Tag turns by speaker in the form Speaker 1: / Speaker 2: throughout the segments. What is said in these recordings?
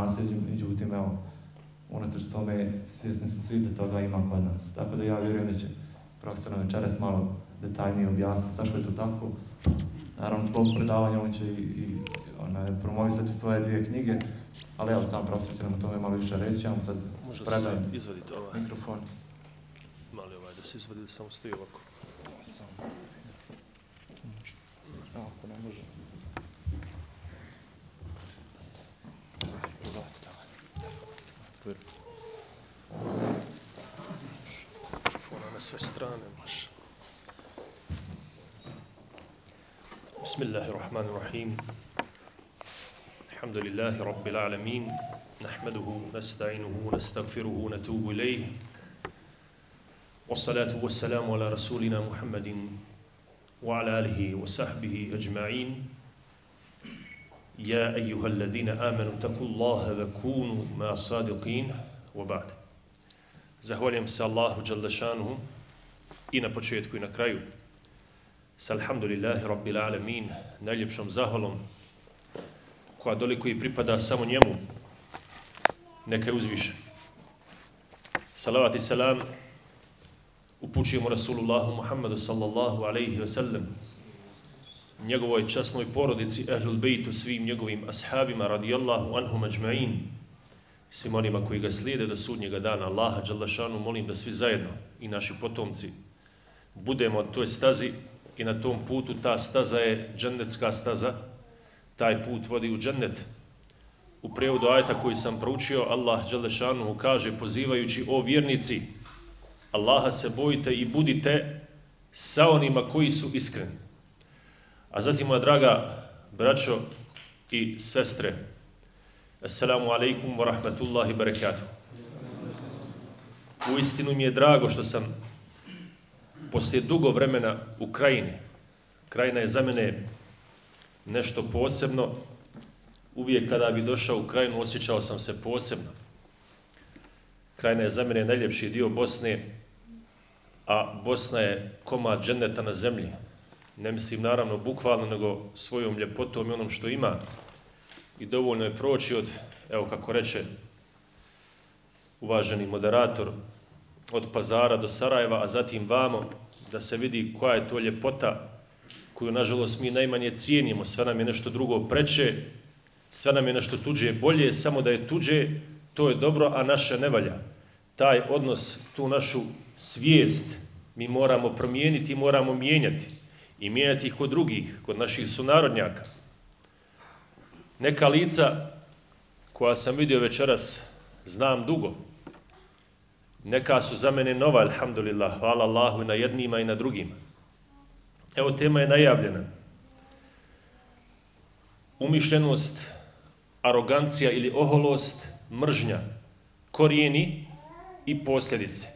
Speaker 1: nasljeđu, međutim, evo, unatoč tome svjesni su svi da toga ima kod nas. Tako da ja vjerujem da će profesor nam večeras malo detaljnije objasniti zašto je to tako. Naravno, zbog predavanja on će i, i onaj, promovisati svoje dvije knjige, ali evo, sam profesor će nam o tome malo više reći. Ja vam sad predajem
Speaker 2: ovaj,
Speaker 1: mikrofon.
Speaker 2: mali ovaj, da se izvadi samo stoji ovako.
Speaker 1: Samo. Ako ne može.
Speaker 2: Na sve strane, baš. Bismillahirrahmanirrahim. الحمد لله رب العالمين نحمده نستعينه ونستغفره ونتوب إليه والصلاة والسلام على رسولنا محمد وعلى آله وصحبه أجمعين يا أيها الذين آمنوا اتقوا الله وكونوا مع الصادقين وبعد Zahvaljujem se Allahu Đalešanuhu i na početku i na kraju. Sa alhamdulillahi rabbil alamin, najljepšom zahvalom koja doliko i pripada samo njemu, neka je uzviše. Salavat i salam upućujemo Rasulullahu Muhammedu sallallahu alaihi wa sallam, njegovoj časnoj porodici, ehlul bejtu, svim njegovim ashabima, radijallahu anhum ajma'in, svim onima koji ga slijede do sudnjega dana. Allaha Đalašanu molim da svi zajedno i naši potomci budemo na toj stazi i na tom putu ta staza je džennetska staza, taj put vodi u džennet. U prevodu ajeta koji sam proučio, Allah Đalešanu kaže pozivajući o vjernici, Allaha se bojite i budite sa onima koji su iskreni. A zatim, moja draga braćo i sestre, Assalamu alaikum wa rahmatullahi barakatuh. U istinu mi je drago što sam poslije dugo vremena u krajini. Krajina je za mene nešto posebno. Uvijek kada bi došao u krajinu osjećao sam se posebno. Krajina je za mene najljepši dio Bosne, a Bosna je komad dženeta na zemlji. Ne mislim naravno bukvalno, nego svojom ljepotom i onom što ima. I dovoljno je proći od, evo kako reče uvaženi moderator, od pazara do Sarajeva, a zatim vamo, da se vidi koja je to ljepota koju, nažalost, mi najmanje cijenimo. Sve nam je nešto drugo preče, sve nam je nešto tuđe bolje, samo da je tuđe, to je dobro, a naše ne valja. Taj odnos, tu našu svijest, mi moramo promijeniti, moramo mijenjati. I mijenjati ih kod drugih, kod naših sunarodnjaka. Neka lica koja sam vidio večeras, znam dugo. Neka su za mene nova, alhamdulillah, hvala Allahu i na jednima i na drugima. Evo tema je najavljena. Umišljenost, arogancija ili oholost, mržnja, korijeni i posljedice.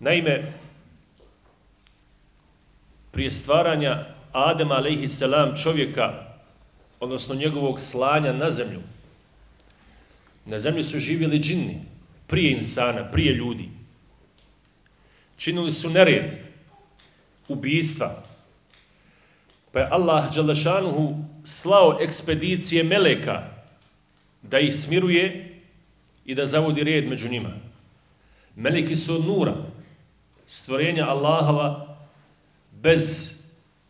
Speaker 2: Naime, prije stvaranja Adema alaihissalam čovjeka, odnosno njegovog slanja na zemlju, na zemlji su živjeli džinni, prije insana, prije ljudi. Činili su nered, ubijstva. Pa je Allah Đalešanuhu slao ekspedicije meleka da ih smiruje i da zavodi red među njima. Meleki su od nura, stvorenja Allahova bez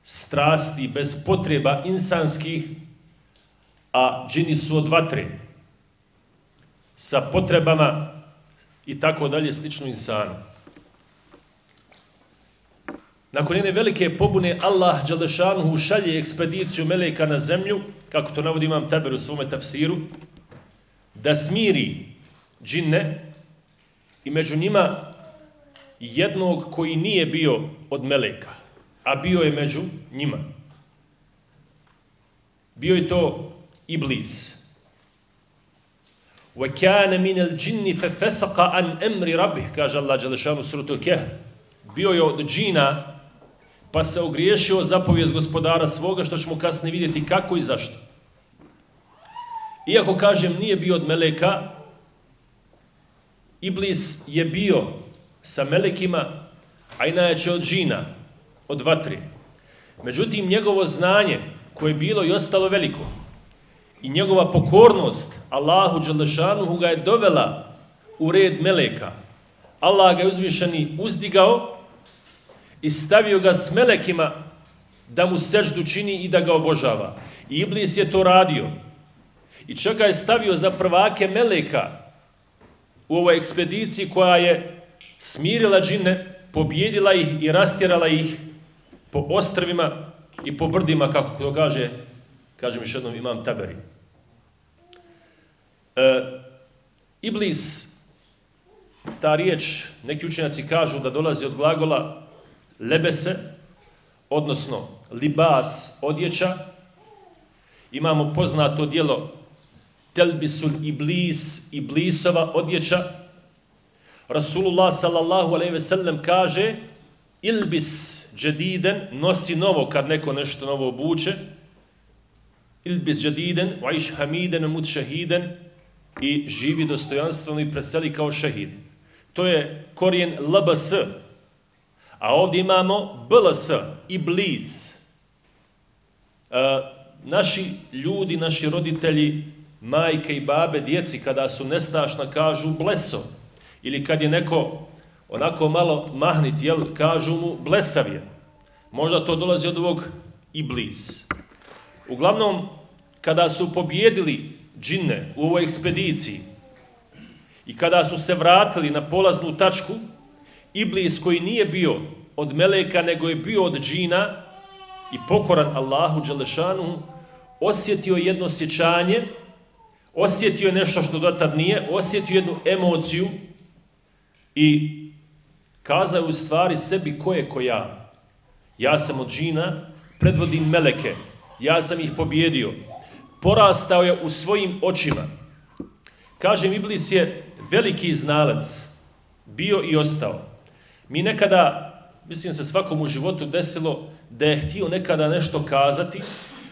Speaker 2: strasti, bez potreba insanskih, a džini su od vatre, sa potrebama i tako dalje slično insanu. Nakon jedne velike pobune Allah Đalešanuhu šalje ekspediciju meleka na zemlju, kako to navodi imam Taber u svome tafsiru, da smiri džinne i među njima jednog koji nije bio od meleka, a bio je među njima. Bio je to Iblis. وَكَانَ مِنَ الْجِنِّ فَفَسَقَ عَنْ أَمْرِ رَبِّهِ kaže Allah Đelešanu suratul Kehf. Bio je od džina, pa se ogriješio zapovijest gospodara svoga, što ćemo kasnije vidjeti kako i zašto. Iako kažem nije bio od meleka, Iblis je bio sa melekima, a inače od džina, od vatri. Međutim, njegovo znanje, koje je bilo i ostalo veliko, i njegova pokornost Allahu Đalešanuhu ga je dovela u red meleka. Allah ga je uzvišeni uzdigao i stavio ga s melekima da mu seždu čini i da ga obožava. I Iblis je to radio. I čak ga je stavio za prvake meleka u ovoj ekspediciji koja je smirila džine, pobjedila ih i rastjerala ih po ostrvima i po brdima, kako to kaže, kažem još jednom, imam taberi. E, Iblis, ta riječ, neki učenjaci kažu da dolazi od glagola lebese, odnosno libas, odjeća. Imamo poznato dijelo telbisul iblis, iblisova odjeća. Rasulullah sallallahu alejhi ve sellem kaže ilbis džediden, nosi novo kad neko nešto novo obuče. Ilbis džediden, vajš hamiden, mut šehiden, i živi dostojanstveno i preseli kao šehid. To je korijen LBS. A ovdje imamo BLS, iblis. E, naši ljudi, naši roditelji, majke i babe, djeci, kada su nestašna, kažu bleso. Ili kad je neko onako malo mahnit, jel, kažu mu blesav je. Možda to dolazi od ovog iblis. Uglavnom, kada su pobjedili džinne u ovoj ekspediciji i kada su se vratili na polaznu tačku, Iblis koji nije bio od meleka, nego je bio od džina i pokoran Allahu Đelešanu, osjetio jedno sjećanje, osjetio je nešto što dotad nije, osjetio jednu emociju i kazao u stvari sebi ko je ko ja. Ja sam od džina, predvodim meleke, ja sam ih pobjedio, porastao je u svojim očima. Kažem, Iblis je veliki znalac, bio i ostao. Mi nekada, mislim se svakom u životu desilo, da je htio nekada nešto kazati,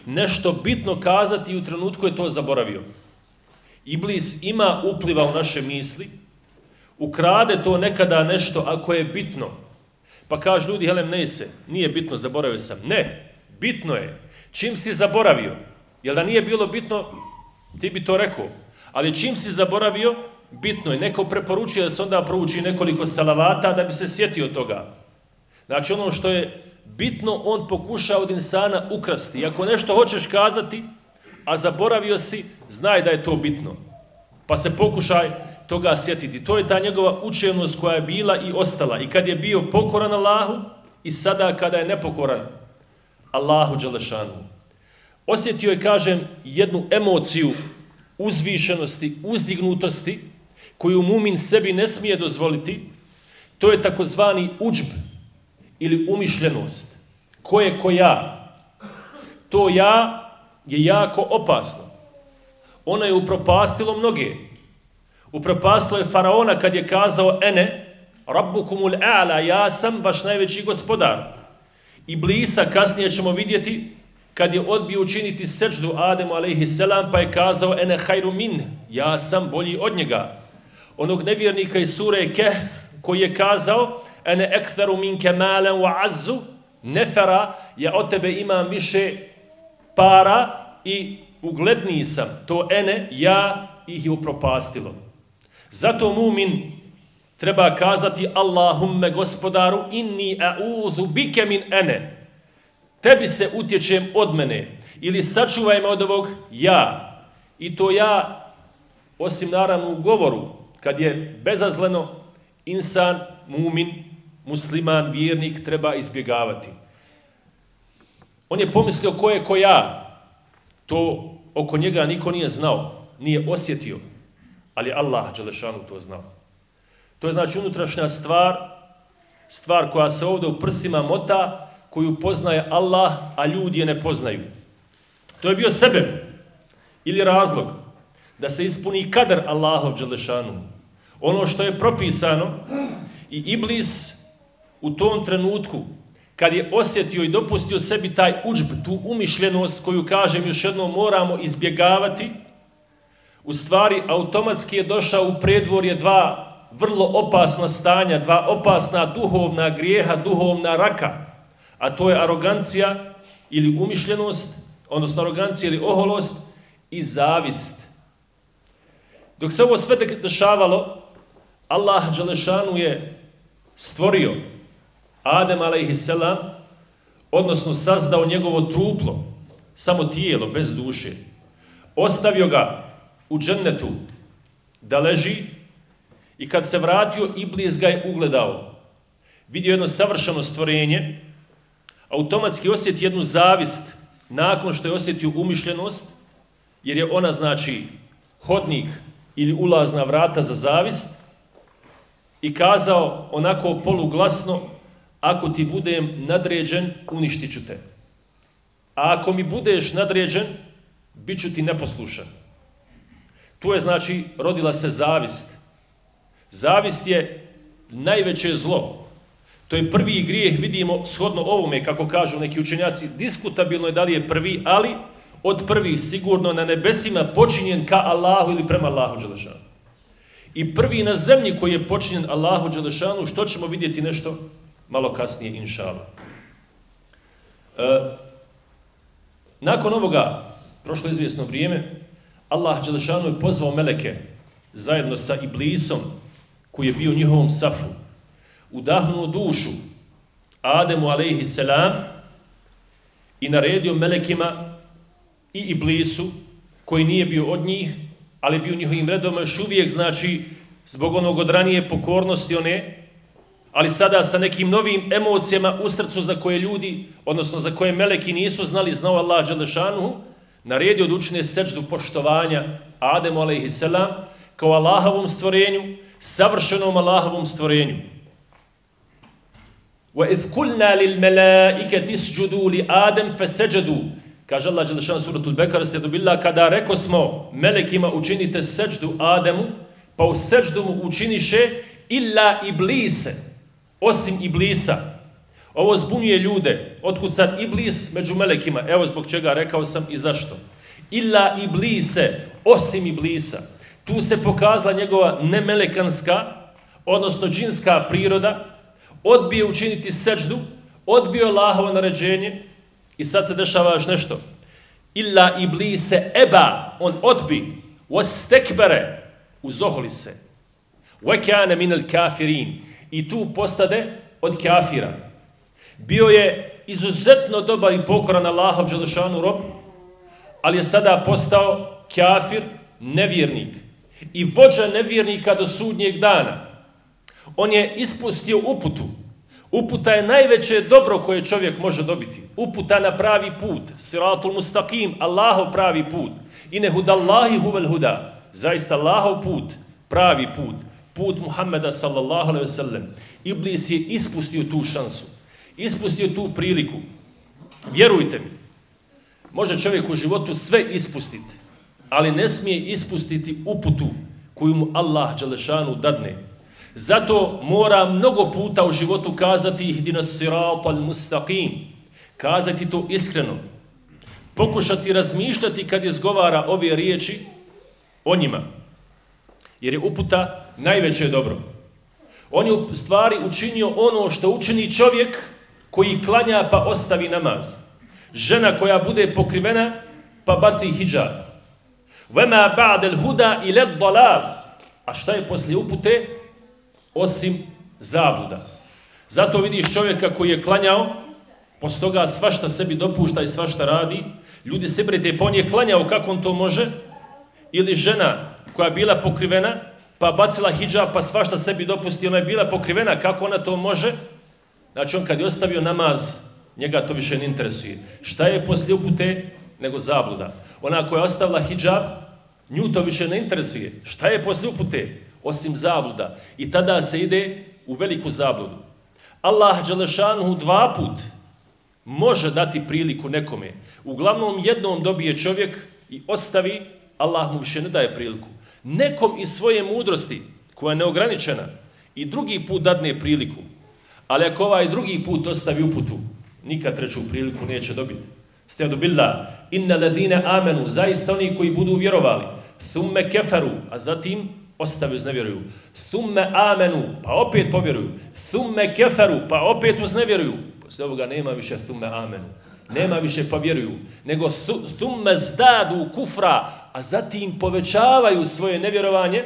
Speaker 2: nešto bitno kazati i u trenutku je to zaboravio. Iblis ima upliva u naše misli, ukrade to nekada nešto ako je bitno. Pa kaže ljudi, helem, ne se, nije bitno, zaboravio sam. Ne, bitno je. Čim si zaboravio, Jel da nije bilo bitno, ti bi to rekao. Ali čim si zaboravio, bitno je. Neko preporučuje da se onda prouči nekoliko salavata da bi se sjetio toga. Znači ono što je bitno, on pokuša od insana ukrasti. I ako nešto hoćeš kazati, a zaboravio si, znaj da je to bitno. Pa se pokušaj toga sjetiti. To je ta njegova učenost koja je bila i ostala. I kad je bio pokoran Allahu i sada kada je nepokoran Allahu Đelešanu. Osjetio je, kažem, jednu emociju uzvišenosti, uzdignutosti, koju mumin sebi ne smije dozvoliti. To je takozvani uđb ili umišljenost. Ko je ko ja? To ja je jako opasno. Ona je upropastilo mnoge. Upropastilo je faraona kad je kazao ene, rabbukumul a'la, ja sam vaš najveći gospodar. I blisa kasnije ćemo vidjeti kad je odbio učiniti sečdu Ademu a.s. pa je kazao ene hajru min, ja sam bolji od njega. Onog nevjernika iz sure Kehf koji je kazao ene ektheru min kemalen wa azzu, nefera, ja od tebe imam više para i ugledniji sam. To ene, ja ih je upropastilo. Zato mumin treba kazati Allahumme gospodaru inni a'udhu bike min ene tebi se utječem od mene ili sačuvaj me od ovog ja. I to ja, osim naravno u govoru, kad je bezazleno, insan, mumin, musliman, vjernik, treba izbjegavati. On je pomislio ko je ko ja. To oko njega niko nije znao, nije osjetio. Ali Allah Đelešanu to znao. To je znači unutrašnja stvar, stvar koja se ovdje u prsima mota, koju poznaje Allah, a ljudi je ne poznaju. To je bio sebe ili razlog da se ispuni kadar Allahov Đelešanu. Ono što je propisano i Iblis u tom trenutku kad je osjetio i dopustio sebi taj učb, tu umišljenost koju kažem još jednom moramo izbjegavati, u stvari automatski je došao u predvorje dva vrlo opasna stanja, dva opasna duhovna grijeha, duhovna raka a to je arogancija ili umišljenost, odnosno arogancija ili oholost i zavist. Dok se ovo sve dešavalo, Allah Đelešanu je stvorio Adem a.s. odnosno sazdao njegovo truplo, samo tijelo, bez duše. Ostavio ga u džennetu da leži i kad se vratio, Iblis ga je ugledao. Vidio jedno savršeno stvorenje, automatski osjeti jednu zavist nakon što je osjetio umišljenost, jer je ona znači hodnik ili ulazna vrata za zavist, i kazao onako poluglasno, ako ti budem nadređen, uništit ću te. A ako mi budeš nadređen, bit ću ti neposlušan. Tu je znači rodila se zavist. Zavist je najveće zlo. To je prvi grijeh, vidimo shodno ovome, kako kažu neki učenjaci, diskutabilno je da li je prvi, ali od prvih sigurno na nebesima počinjen ka Allahu ili prema Allahu Đelešanu. I prvi na zemlji koji je počinjen Allahu Đelešanu, što ćemo vidjeti nešto malo kasnije, inšala. E, nakon ovoga, prošlo izvjesno vrijeme, Allah Đelešanu je pozvao meleke zajedno sa Iblisom, koji je bio u njihovom safu, udahnuo dušu Ademu alaihi selam i naredio melekima i Iblisu, koji nije bio od njih, ali bio njihovim redom još uvijek, znači, zbog onog odranije pokornosti one, ali sada sa nekim novim emocijama u srcu za koje ljudi, odnosno za koje meleki nisu znali, znao Allah Đalešanuhu, naredio da učine sečdu poštovanja Ademu a.s. kao Allahovom stvorenju, savršenom Allahovom stvorenju. وَإِذْ قُلْنَا لِلْمَلَائِكَةِ اسْجُدُوا لِآدَمْ فَسَجَدُوا Kaže Allah Đelešan suratul Bekara slijedu billah, kada reko smo melekima učinite seđdu Ademu, pa u seđdu mu učiniše illa iblise, osim iblisa. Ovo zbunjuje ljude. Otkud sad iblis među melekima? Evo zbog čega rekao sam i zašto. Illa iblise, osim iblisa. Tu se pokazala njegova nemelekanska, odnosno džinska priroda, odbije učiniti seđdu, odbio Allahovo naređenje, i sad se dešava još nešto. Illa iblise eba, on odbi, wastekbere, uzoholi se. Vekane minel kafirin. I tu postade od kafira. Bio je izuzetno dobar i pokoran Allahov Đelešanu rob, ali je sada postao kafir, nevjernik. I vođa nevjernika do sudnjeg dana. On je ispustio uputu Uputa je najveće dobro koje čovjek može dobiti. Uputa na pravi put. Siratul mustaqim, Allahov pravi put. I hudallahi huvel huda. Zaista Allahov put, pravi put. Put Muhammeda sallallahu alaihi wasallam. Iblis je ispustio tu šansu. Ispustio tu priliku. Vjerujte mi, može čovjek u životu sve ispustiti, ali ne smije ispustiti uputu koju mu Allah Đalešanu dadne. Zato mora mnogo puta u životu kazati ihdina sirat al mustaqim. Kazati to iskreno. Pokušati razmišljati kad izgovara ove riječi o njima. Jer je uputa najveće dobro. On je u stvari učinio ono što učini čovjek koji klanja pa ostavi namaz. Žena koja bude pokrivena pa baci hijab. Vema ba'del huda i led A šta je poslije upute? osim zabluda. Zato vidiš čovjeka koji je klanjao, posto toga svašta sebi dopušta i svašta radi, ljudi se brete, pa on je klanjao kako on to može, ili žena koja je bila pokrivena, pa bacila hijab, pa svašta sebi dopusti, ona je bila pokrivena, kako ona to može? Znači on kad je ostavio namaz, njega to više ne interesuje. Šta je poslije upute nego zabluda? Ona koja je ostavila hijab, nju to više ne interesuje. Šta je poslije upute? osim zabluda. I tada se ide u veliku zabludu. Allah Đelešanuhu dva put može dati priliku nekome. Uglavnom jednom dobije čovjek i ostavi, Allah mu više ne daje priliku. Nekom iz svoje mudrosti, koja je neograničena, i drugi put dadne priliku. Ali ako ovaj drugi put ostavi uputu, nikad treću priliku neće dobiti. Stjadu billah, inna ladine amenu, zaista oni koji budu vjerovali, thumme keferu, a zatim ostave uznevjeruju. Thumme amenu, pa opet povjeruju. Thumme keferu, pa opet uznevjeruju. Poslije ovoga nema više thumme amenu. Nema više pa vjeruju. Nego thumme zdadu kufra, a zatim povećavaju svoje nevjerovanje.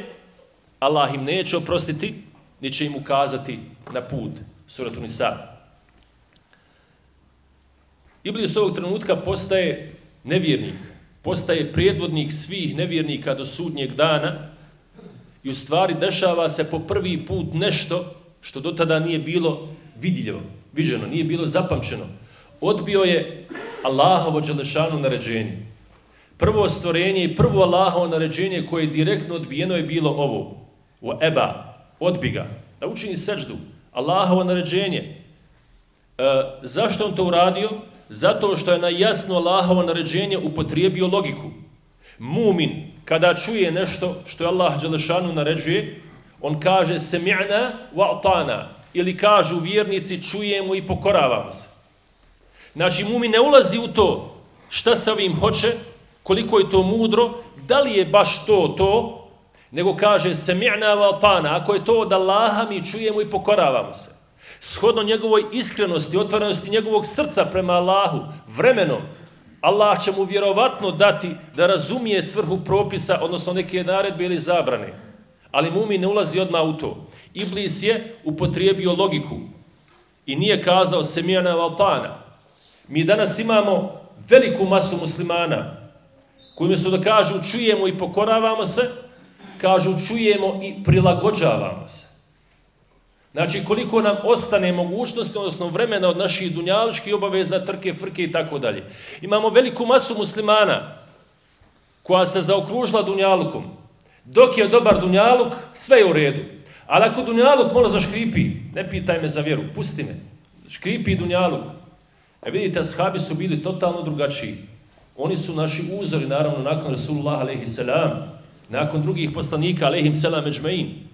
Speaker 2: Allah im neće oprostiti, ni će im ukazati na put. Suratu Nisa. Iblis ovog trenutka postaje nevjernik. Postaje prijedvodnik svih nevjernika do sudnjeg dana. I u stvari dešava se po prvi put nešto što do tada nije bilo vidljivo, viđeno, nije bilo zapamćeno. Odbio je Allahovo Đelešanu naređenje. Prvo stvorenje i prvo Allahovo naređenje koje je direktno odbijeno je bilo ovo. U eba, odbi ga, da učini seždu. Allahovo naređenje. E, zašto on to uradio? Zato što je na jasno Allahovo naređenje upotrijebio logiku. Mumin, kada čuje nešto što je Allah Đelešanu naređuje, on kaže semi'na wa atana ili kažu vjernici čujemo i pokoravamo se. Znači mumin ne ulazi u to šta se ovim hoće, koliko je to mudro, da li je baš to to, nego kaže semi'na wa ako je to od Allaha mi čujemo i pokoravamo se. Shodno njegovoj iskrenosti, otvorenosti njegovog srca prema Allahu, vremenom, Allah će mu vjerovatno dati da razumije svrhu propisa, odnosno neke naredbe ili zabrane. Ali mumin ne ulazi odmah u to. Iblis je upotrijebio logiku i nije kazao semijana valtana. Mi danas imamo veliku masu muslimana koji umjesto da kažu čujemo i pokoravamo se, kažu čujemo i prilagođavamo se. Znači koliko nam ostane mogućnosti, odnosno vremena od naših dunjaličkih obaveza, trke, frke i tako dalje. Imamo veliku masu muslimana koja se zaokružila dunjalukom. Dok je dobar dunjaluk, sve je u redu. Ali ako dunjaluk malo zaškripi, ne pitaj me za vjeru, pusti me. Škripi dunjaluk. E vidite, ashabi su bili totalno drugačiji. Oni su naši uzori, naravno, nakon Rasulullah a.s. Nakon drugih poslanika, a.s. međmein.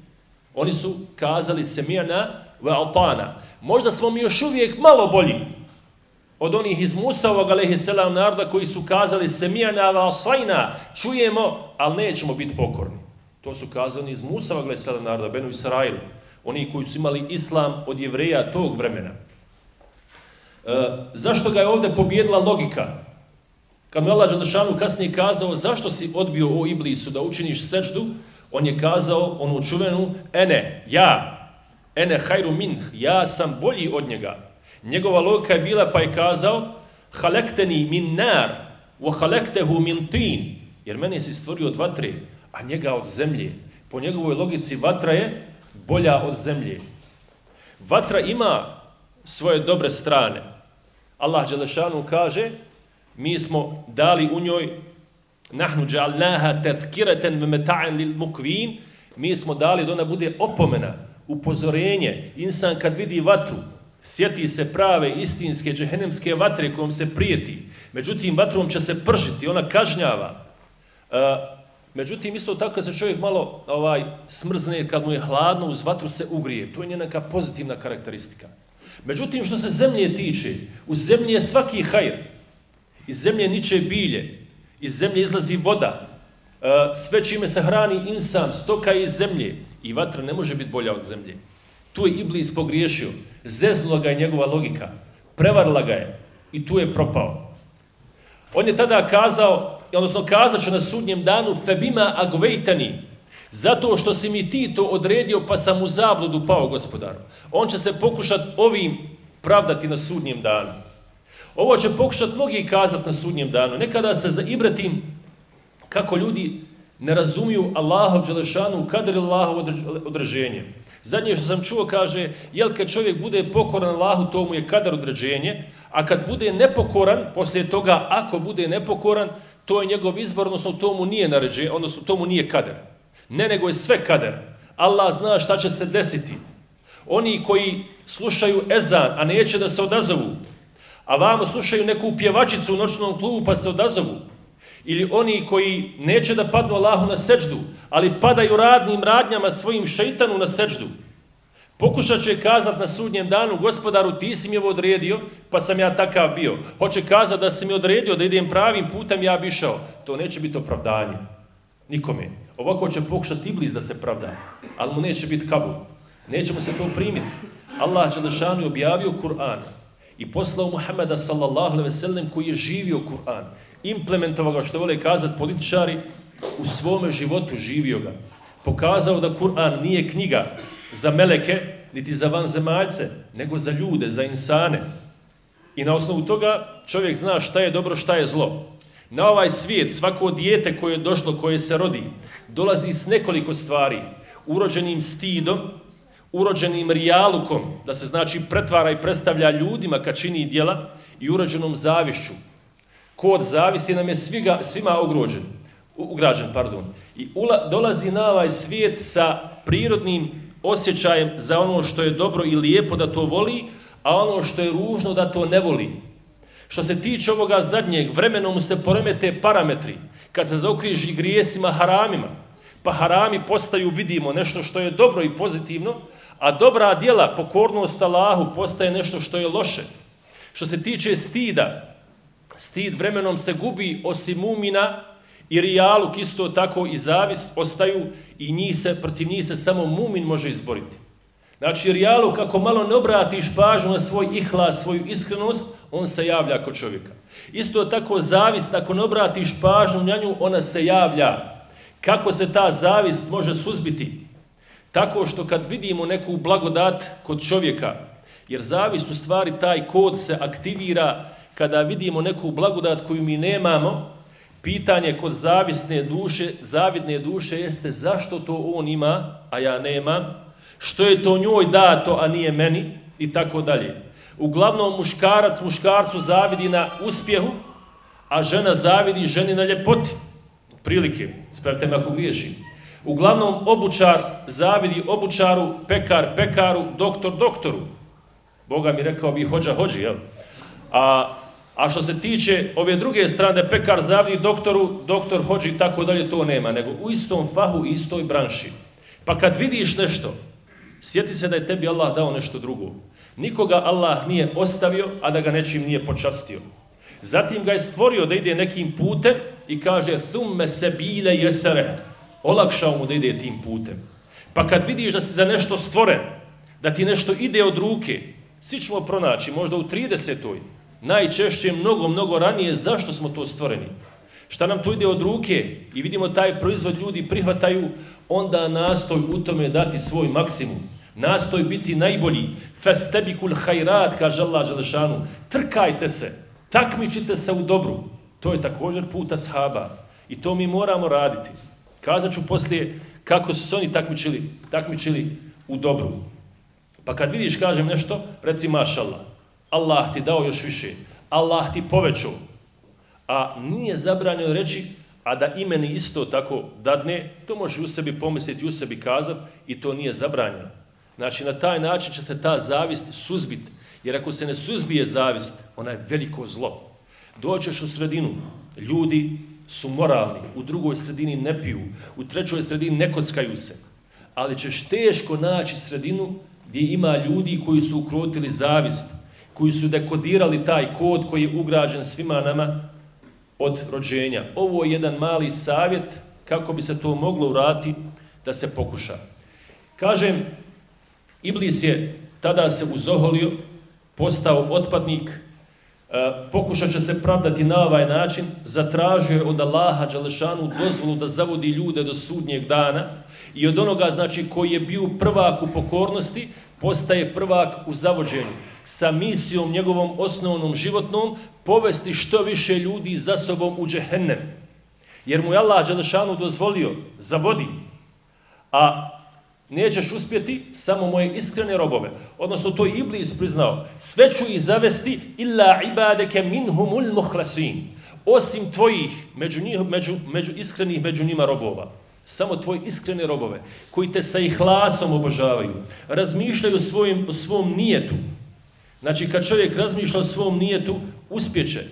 Speaker 2: Oni su kazali semijana ve altana. Možda smo mi još uvijek malo bolji od onih iz Musavog a.s. naroda koji su kazali semijana ve asajna. Čujemo, ali nećemo biti pokorni. To su kazani iz Musa, gled sada naroda, Benu Israilu. Oni koji su imali islam od jevreja tog vremena. E, zašto ga je ovdje pobjedila logika? Kad mu Allah Đalešanu kasnije kazao zašto si odbio o Iblisu da učiniš sečdu, on je kazao onu čuvenu ene, ja, ene hajru min, ja sam bolji od njega. Njegova logika je bila pa je kazao halekteni min nar, wa halektehu min tin, jer mene si stvorio od vatre, a njega od zemlje. Po njegovoj logici vatra je bolja od zemlje. Vatra ima svoje dobre strane. Allah Đelešanu kaže, mi smo dali u njoj nahnu džalnaha tetkireten meta'en lil mukvin, mi smo dali da ona bude opomena, upozorenje. Insan kad vidi vatru, sjeti se prave, istinske, džehenemske vatre kojom se prijeti. Međutim, vatrom će se pržiti, ona kažnjava. Uh, Međutim, isto tako se čovjek malo ovaj smrzne, kad mu je hladno, uz vatru se ugrije. To je njena pozitivna karakteristika. Međutim, što se zemlje tiče, u zemlji je svaki hajr. Iz zemlje niče bilje, iz zemlje izlazi voda, e, sve čime se hrani insan, stoka iz zemlje i vatra ne može biti bolja od zemlje. Tu je Iblis pogriješio, zeznula ga je njegova logika, prevarila ga je i tu je propao. On je tada kazao, odnosno kazat će na sudnjem danu febima agvejtani, zato što si mi ti to odredio pa sam u zabludu pao gospodaru. On će se pokušati ovim pravdati na sudnjem danu. Ovo će pokušati mnogi kazati na sudnjem danu. Nekada se zaibratim kako ljudi ne razumiju Allahov Đelešanu, kadar je Allahov određenje. Zadnje što sam čuo kaže, jel kad čovjek bude pokoran Allahu, to mu je kadar određenje, a kad bude nepokoran, poslije toga, ako bude nepokoran, to je njegov izbor, odnosno to mu nije naređenje, odnosno to mu nije kadar. Ne, nego je sve kadar. Allah zna šta će se desiti. Oni koji slušaju ezan, a neće da se odazovu, a vamo slušaju neku pjevačicu u noćnom klubu pa se odazovu, ili oni koji neće da padnu Allahu na seđdu, ali padaju radnim radnjama svojim šeitanu na seđdu, Pokušat će kazat na sudnjem danu, gospodaru, ti si mi ovo odredio, pa sam ja takav bio. Hoće kazat da si mi odredio, da idem pravim putem, ja bi išao. To neće biti opravdanje. Nikome. Ovako će pokušati Iblis da se pravda, ali mu neće biti kabul. Neće mu se to primiti. Allah Đelešanu je objavio Kur'an i poslao Muhammeda sallallahu alaihi sellem koji je živio Kur'an. Implementovao ga, što vole kazati političari, u svome životu živio ga. Pokazao da Kur'an nije knjiga za meleke, niti za vanzemaljce, nego za ljude, za insane. I na osnovu toga čovjek zna šta je dobro, šta je zlo. Na ovaj svijet svako dijete koje je došlo, koje se rodi, dolazi s nekoliko stvari. Urođenim stidom, urođenim rijalukom, da se znači pretvara i predstavlja ljudima kad čini djela, i urođenom zavišću. Kod zavisti nam je sviga, svima ugrođen, ugrađen. Pardon. I ula, dolazi na ovaj svijet sa prirodnim osjećajem za ono što je dobro i lijepo da to voli, a ono što je ružno da to ne voli. Što se tiče ovoga zadnjeg, vremenom se poremete parametri, kad se zaokriži grijesima haramima, pa harami postaju, vidimo, nešto što je dobro i pozitivno, a dobra djela, pokornost Allahu, postaje nešto što je loše. Što se tiče stida, stid vremenom se gubi osim mumina i rijaluk isto tako i zavis ostaju i njih se, protiv njih se samo mumin može izboriti. Znači, rijalu, kako malo ne obratiš pažnju na svoj ihlas, svoju iskrenost, on se javlja kod čovjeka. Isto tako zavist, ako ne obratiš pažnju na nju, ona se javlja. Kako se ta zavist može suzbiti? Tako što kad vidimo neku blagodat kod čovjeka, jer zavist u stvari taj kod se aktivira kada vidimo neku blagodat koju mi nemamo, pitanje kod zavisne duše, zavidne duše jeste zašto to on ima, a ja nemam, što je to njoj dato, a nije meni, i tako dalje. Uglavnom, muškarac muškarcu zavidi na uspjehu, a žena zavidi ženi na ljepoti. Prilike, spravite me ako griješim. Uglavnom, obučar zavidi obučaru, pekar pekaru, doktor doktoru. Boga mi rekao bi hođa hođi, jel? A, a što se tiče ove druge strane, pekar zavidi doktoru, doktor hođi i tako dalje, to nema. Nego u istom fahu, istoj branši. Pa kad vidiš nešto, Sjeti se da je tebi Allah dao nešto drugo. Nikoga Allah nije ostavio, a da ga nečim nije počastio. Zatim ga je stvorio da ide nekim putem i kaže thumme sebile jesere. Olakšao mu da ide tim putem. Pa kad vidiš da si za nešto stvoren, da ti nešto ide od ruke, svi ćemo pronaći, možda u 30. Najčešće, mnogo, mnogo ranije, zašto smo to stvoreni. Šta nam to ide od ruke i vidimo taj proizvod ljudi prihvataju, onda nastoj u tome dati svoj maksimum. Nastoj biti najbolji. Festebikul hajrat, kaže Allah Želešanu. Trkajte se, takmičite se u dobru. To je također put ashaba. I to mi moramo raditi. Kazat ću poslije kako su se oni takmičili, takmičili u dobru. Pa kad vidiš, kažem nešto, reci mašallah. Allah ti dao još više. Allah ti povećao. A nije zabranjeno reći a da imeni isto tako dadne, to može u sebi pomisliti, u sebi kazati i to nije zabranjeno. Znači, na taj način će se ta zavist suzbiti. Jer ako se ne suzbije zavist, ona je veliko zlo. Dođeš u sredinu, ljudi su moralni, u drugoj sredini ne piju, u trećoj sredini ne kockaju se. Ali ćeš teško naći sredinu gdje ima ljudi koji su ukrotili zavist, koji su dekodirali taj kod koji je ugrađen svima nama od rođenja. Ovo je jedan mali savjet kako bi se to moglo urati da se pokuša. Kažem, Iblis je tada se uzoholio, postao otpadnik, pokušat će se pravdati na ovaj način, zatražio od Allaha Đalešanu dozvolu da zavodi ljude do sudnjeg dana i od onoga znači koji je bio prvak u pokornosti, postaje prvak u zavođenju sa misijom njegovom osnovnom životnom povesti što više ljudi za sobom u džehennem. Jer mu je Allah Đalešanu dozvolio, zavodi, a nećeš uspjeti samo moje iskrene robove. Odnosno to je Iblis priznao. Sve ću ih zavesti illa ibadeke minhumul muhlasin. Osim tvojih, među, njih, među, među iskrenih među njima robova. Samo tvoji iskrene robove, koji te sa ihlasom obožavaju, razmišljaju svojim, o svom nijetu. Znači, kad čovjek razmišlja o svom nijetu, uspjeće.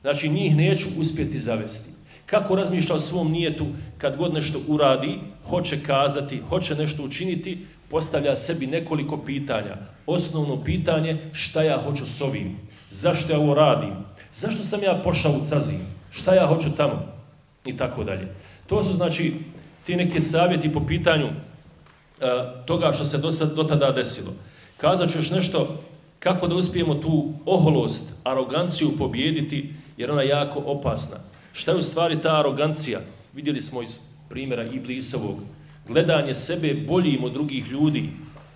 Speaker 2: Znači, njih neću uspjeti zavesti. Kako razmišlja o svom nijetu kad god nešto uradi, hoće kazati, hoće nešto učiniti, postavlja sebi nekoliko pitanja. Osnovno pitanje, šta ja hoću s ovim? Zašto ja ovo radim? Zašto sam ja pošao u cazim? Šta ja hoću tamo? I tako dalje. To su znači ti neki savjeti po pitanju uh, toga što se do, sad, do tada desilo. Kazat ću još nešto Kako da uspijemo tu oholost, aroganciju pobijediti, jer ona je jako opasna. Šta je u stvari ta arogancija? Vidjeli smo iz primjera Iblisovog. Gledanje sebe boljim od drugih ljudi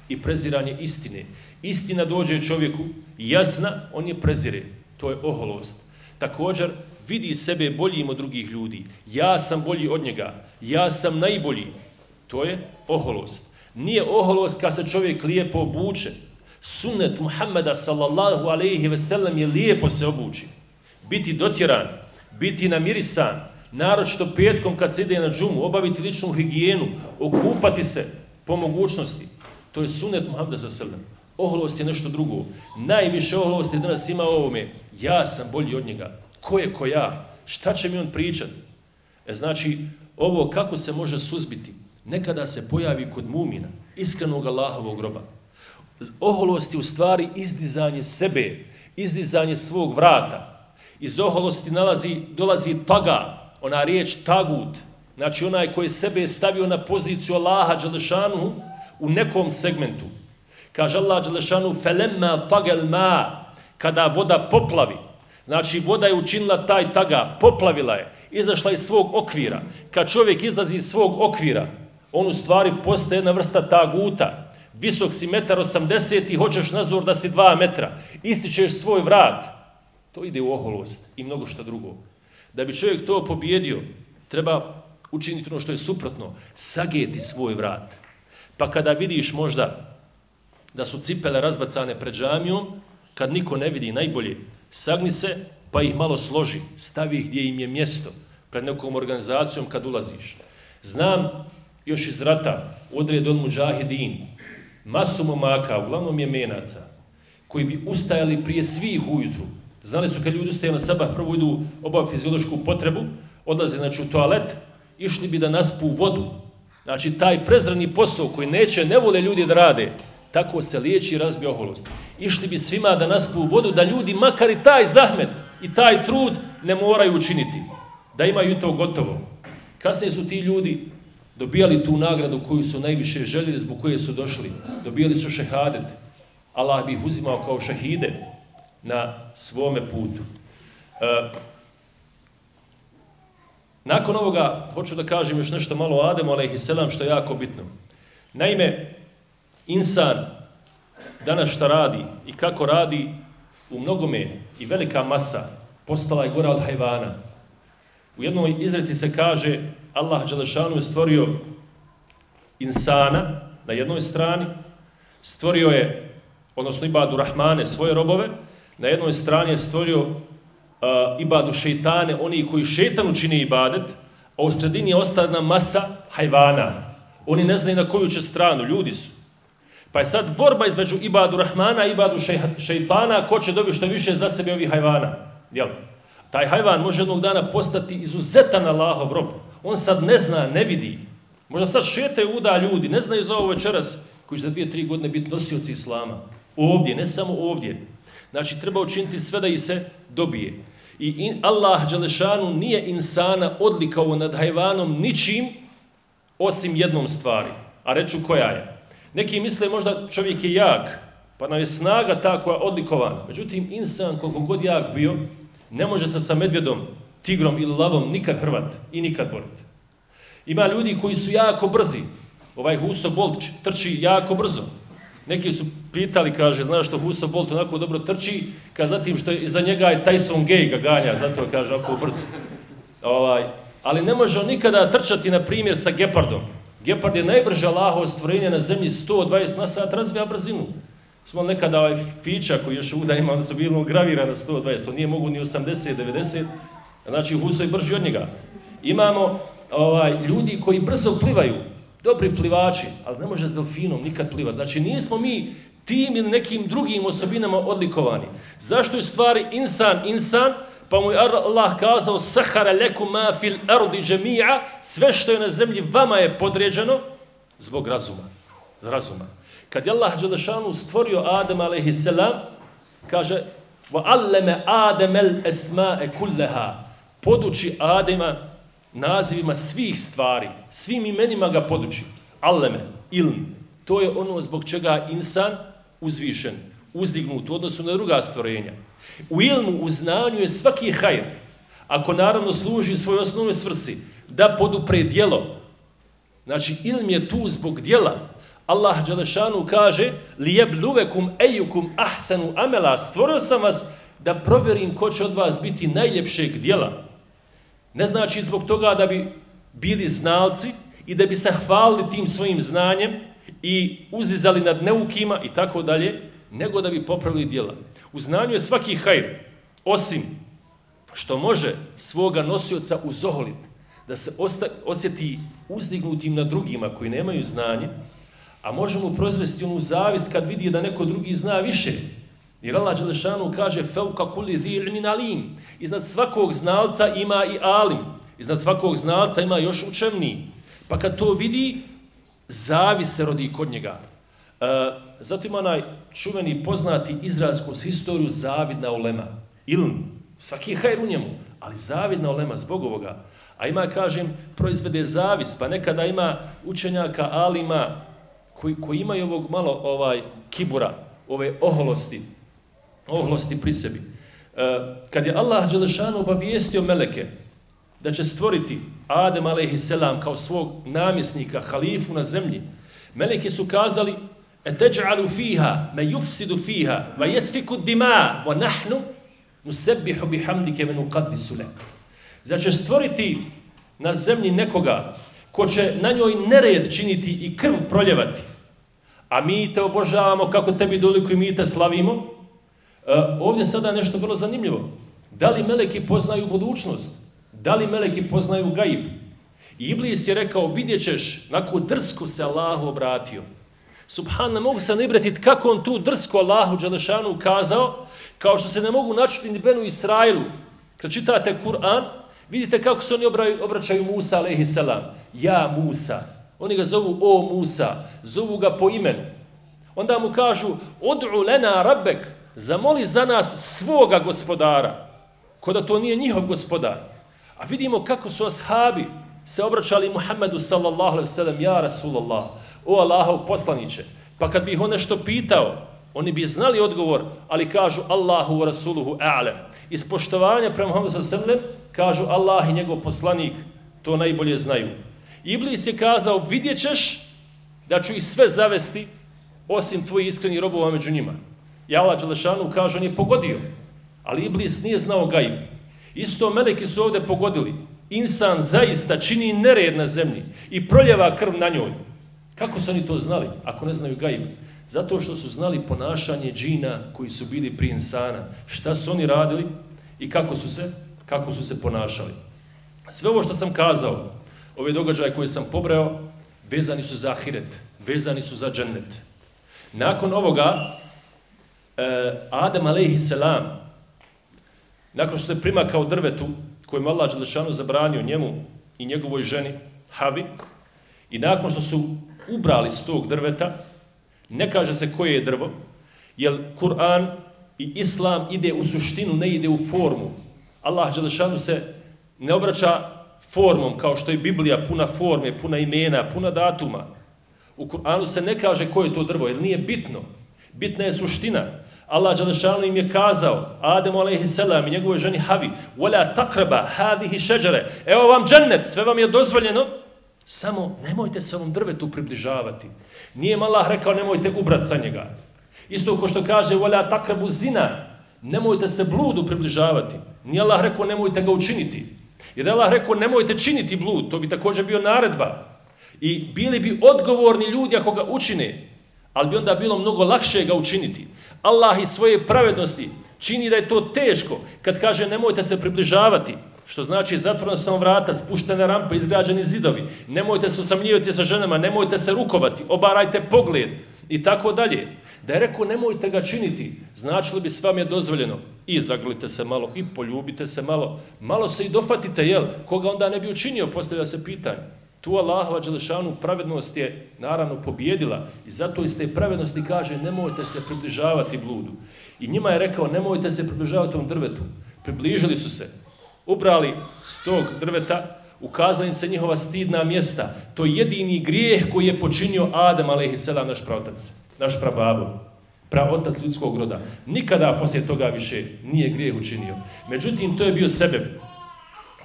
Speaker 2: i preziranje istine. Istina dođe čovjeku jasna, on je prezire. To je oholost. Također, vidi sebe boljim od drugih ljudi. Ja sam bolji od njega. Ja sam najbolji. To je oholost. Nije oholost kad se čovjek lijepo obuče. Sunnet Muhammeda sallallahu alaihi ve sellem je lijepo se obuči. Biti dotjeran, biti namirisan, naročito petkom kad se ide na džumu, obaviti ličnu higijenu, okupati se po mogućnosti. To je sallallahu alaihi ve sellem. Oholost je nešto drugo. Najviše oholosti danas ima ovome. Ja sam bolji od njega. Ko je ko ja? Šta će mi on pričati? E znači, ovo kako se može suzbiti? Nekada se pojavi kod mumina, iskrenog Allahovog groba. Oholost je u stvari izdizanje sebe, izdizanje svog vrata. Iz oholosti nalazi, dolazi taga, ona riječ tagut, znači onaj koji sebe je stavio na poziciju Allaha Đalešanu u nekom segmentu. Kaže Allah Đelešanu, felemma tagel ma, kada voda poplavi. Znači, voda je učinila taj taga, poplavila je, izašla iz svog okvira. Kad čovjek izlazi iz svog okvira, on u stvari postaje jedna vrsta taguta. Visok si metar osamdeset i hoćeš nazor da si dva metra. Ističeš svoj vrat. To ide u oholost i mnogo što drugo. Da bi čovjek to pobjedio, treba učiniti ono što je suprotno, sageti svoj vrat. Pa kada vidiš možda da su cipele razbacane pred džamijom, kad niko ne vidi najbolje, sagni se pa ih malo složi, stavi ih gdje im je mjesto, pred nekom organizacijom kad ulaziš. Znam još iz rata, odred on muđahidin, masu momaka, uglavnom je menaca, koji bi ustajali prije svih ujutru. Znali su kad ljudi ustaju na sabah, prvo idu obav fiziološku potrebu, odlaze znači, u toalet, išli bi da naspu vodu. Znači, taj prezrani posao koji neće, ne vole ljudi da rade, tako se liječi i razbije oholost. Išli bi svima da naspu vodu, da ljudi makar i taj zahmet i taj trud ne moraju učiniti. Da imaju to gotovo. Kasnije su ti ljudi dobijali tu nagradu koju su najviše željeli, zbog koje su došli. Dobijali su šehadet. Allah bi ih uzimao kao šahide na svome putu. E, nakon ovoga, hoću da kažem još nešto malo o Ademu, alaihisselam, što je jako bitno. Naime, insan danas šta radi i kako radi u mnogome i velika masa postala je gora od hajvana. U jednoj izreci se kaže Allah Đelešanu je stvorio insana na jednoj strani, stvorio je, odnosno Ibadu Rahmane, svoje robove, na jednoj strani je stvorio uh, Ibadu šeitane, oni koji šeitanu čini ibadet, a u sredini je ostala masa hajvana. Oni ne znaju na koju će stranu, ljudi su. Pa je sad borba između Ibadu Rahmana i Ibadu šeitana, ko će dobiti što više za sebe ovih hajvana. Jel? Taj hajvan može jednog dana postati izuzetan Allahov rob. On sad ne zna, ne vidi. Možda sad šetaju uda ljudi, ne znaju za ovo večeras, koji će za dvije, tri godine biti nosioci Islama. Ovdje, ne samo ovdje. Znači, treba učiniti sve da ih se dobije. I in, Allah Đalešanu nije insana odlikao nad hajvanom ničim, osim jednom stvari. A reću koja je? Neki misle možda čovjek je jak, pa nam je snaga ta koja je odlikovana. Međutim, insan, koliko god jak bio, ne može se sa medvjedom, tigrom ili lavom nikad hrvat i nikad boriti. Ima ljudi koji su jako brzi. Ovaj Huso Bolt trči jako brzo. Neki su pitali, kaže, znaš što Huso Bolt onako dobro trči, kaže, zatim što iza njega je Tyson Gay ga ganja, zato kaže onako brzo. Ovaj, ali ne može on nikada trčati, na primjer, sa Gepardom. Gepard je najbrže Allahovo stvorenje na zemlji 120 na sat razvija brzinu. Smo nekada ovaj fiča koji još uda ima, onda su bili gravirani 120, on nije mogu ni 80, 90, znači Huso je brži od njega. Imamo ovaj, ljudi koji brzo plivaju, dobri plivači, ali ne može s delfinom nikad plivati. Znači nismo mi tim ili nekim drugim osobinama odlikovani. Zašto je stvari insan, insan? Pa mu je Allah kazao Sahara lekuma fil ardi džemija Sve što je na zemlji vama je podređeno Zbog razuma. razuma. Kad je Allah Đelešanu stvorio Adem a.s. Kaže Wa alleme Adem el esma'e kulleha Poduči Adema nazivima svih stvari, svim imenima ga poduči. Alleme, ilm. To je ono zbog čega insan uzvišen, uzdignut u odnosu na druga stvorenja. U ilmu, u znanju je svaki hajr, ako naravno služi svoj osnovnoj svrsi, da podupre djelo. Znači, ilm je tu zbog djela. Allah Đelešanu kaže lijebluvekum ejukum ahsanu amela stvorio sam vas da provjerim ko će od vas biti najljepšeg djela. Ne znači zbog toga da bi bili znalci i da bi se hvalili tim svojim znanjem i uzdizali nad neukima i tako dalje, nego da bi popravili djela. U znanju je svaki hajr, osim što može svoga nosioca uzoholiti, da se osjeti uzdignutim na drugima koji nemaju znanje, a možemo proizvesti onu zavis kad vidi da neko drugi zna više. Jer Allah Đelešanu kaže feuka kuli dhilmin alim. Iznad svakog znalca ima i alim. Iznad svakog znalca ima još učeniji. Pa kad to vidi, zavis se rodi kod njega. E, ima onaj čuveni poznati izraz kroz historiju zavidna ulema. Ilm. Svaki je hajr u njemu. Ali zavidna ulema zbog ovoga. A ima, kažem, proizvede zavis. Pa nekada ima učenjaka, alima, koji, koji imaju ovog malo ovaj kibura, ove oholosti, oholosti pri sebi. E, kad je Allah Đelešanu obavijestio Meleke da će stvoriti Adem a.s. kao svog namjesnika, halifu na zemlji, Meleki su kazali Eteđalu fiha, me yufsidu fiha, va jesfiku dima, va nahnu, nusebbihu bihamdike ve nuqaddisu lek. Znači stvoriti na zemlji nekoga ko će na njoj nered činiti i krv proljevati, a mi te obožavamo kako tebi doliko i mi te slavimo, ovdje sada nešto vrlo zanimljivo. Da li meleki poznaju budućnost? Da li meleki poznaju gaib? I Iblis je rekao, vidjet ćeš, nakon drsko se Allahu obratio. Subhan, mogu se ne kako on tu drsko Allahu Đelešanu ukazao, kao što se ne mogu načuti ni Benu Israilu. Kad čitate Kur'an, vidite kako se oni obraćaju Musa, a.s. Ja, Musa. Oni ga zovu o Musa, zovu ga po imenu. Onda mu kažu, od'u lena rabbek, zamoli za nas svoga gospodara. Ko da to nije njihov gospodar. A vidimo kako su ashabi se obraćali Muhammedu sallallahu alaihi sallam, ja Rasulallah, o Allahov poslaniće. Pa kad bi ih on nešto pitao, oni bi znali odgovor, ali kažu Allahu wa Rasuluhu a'lem. Iz poštovanja prema Muhammedu sallam, kažu Allah i njegov poslanik, to najbolje znaju. Iblis je kazao, vidjet ćeš da ću ih sve zavesti, osim tvojih iskrenih robova među njima. I Allah Đelešanu kaže, on je pogodio, ali Iblis nije znao gaib. Isto meleki su ovdje pogodili. Insan zaista čini nered na zemlji i proljeva krv na njoj. Kako su oni to znali, ako ne znaju gaib? Zato što su znali ponašanje džina koji su bili prije insana. Šta su oni radili i kako su se, kako su se ponašali. Sve ovo što sam kazao, ove događaje koje sam pobrao, vezani su za ahiret, vezani su za džennet. Nakon ovoga, eh, Adam a.s. nakon što se prima kao drvetu, kojem Allah Đelešanu zabranio njemu i njegovoj ženi, Havi, i nakon što su ubrali s tog drveta, ne kaže se koje je drvo, jer Kur'an i Islam ide u suštinu, ne ide u formu. Allah Đelešanu se ne obraća formom, kao što je Biblija puna forme, puna imena, puna datuma. U Kur'anu se ne kaže koje je to drvo, jer nije bitno. Bitna je suština. Allah Đalešanu im je kazao, Ademu a.s. i njegovoj ženi Havi, وَلَا تَقْرَبَ هَذِهِ شَجَرَ Evo vam džennet, sve vam je dozvoljeno, samo nemojte se ovom drvetu približavati. Nije Allah rekao nemojte ubrat sa njega. Isto kao što kaže وَلَا تَقْرَبُ zina, nemojte se bludu približavati. Nije Allah rekao nemojte ga učiniti. Jer Allah rekao nemojte činiti blud, to bi također bio naredba. I bili bi odgovorni ljudi ako ga učine, ali bi onda bilo mnogo lakše ga učiniti. Allah iz svoje pravednosti čini da je to teško kad kaže nemojte se približavati, što znači zatvorena samo vrata, spuštene rampe, izgrađeni zidovi, nemojte se usamljivati sa ženama, nemojte se rukovati, obarajte pogled i tako dalje. Da je rekao nemojte ga činiti, značilo bi s vam je dozvoljeno. I zagrlite se malo, i poljubite se malo, malo se i dofatite, jel? Koga onda ne bi učinio, postavlja se pitanje. Tu Allahova Đelešanu pravednost je naravno pobjedila i zato iz te pravednosti kaže nemojte se približavati bludu. I njima je rekao nemojte se približavati tom drvetu. Približili su se, ubrali s tog drveta, ukazali im se njihova stidna mjesta. To je jedini grijeh koji je počinio Adam a.s. naš pravotac naš prababo. otac ljudskog roda. Nikada poslije toga više nije grijeh učinio. Međutim, to je bio sebe.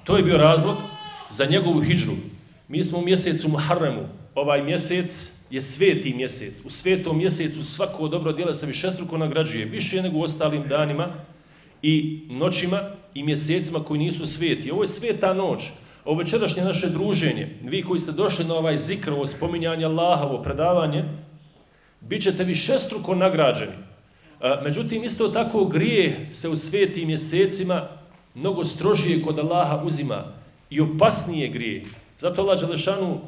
Speaker 2: To je bio razlog za njegovu hijđru. Mi smo u mjesecu Muharremu. Ovaj mjesec je sveti mjesec. U svetom mjesecu svako dobro djelo se višestruko nagrađuje. Više nego u ostalim danima i noćima i mjesecima koji nisu sveti. Ovo je sveta noć. Ovo večerašnje naše druženje, vi koji ste došli na ovaj zikr, ovo spominjanje Allaha, ovo predavanje, bit ćete višestruko nagrađeni. Međutim, isto tako grije se u svetim mjesecima mnogo strožije kod Allaha uzima i opasnije grije. Zato Allah Đelešanu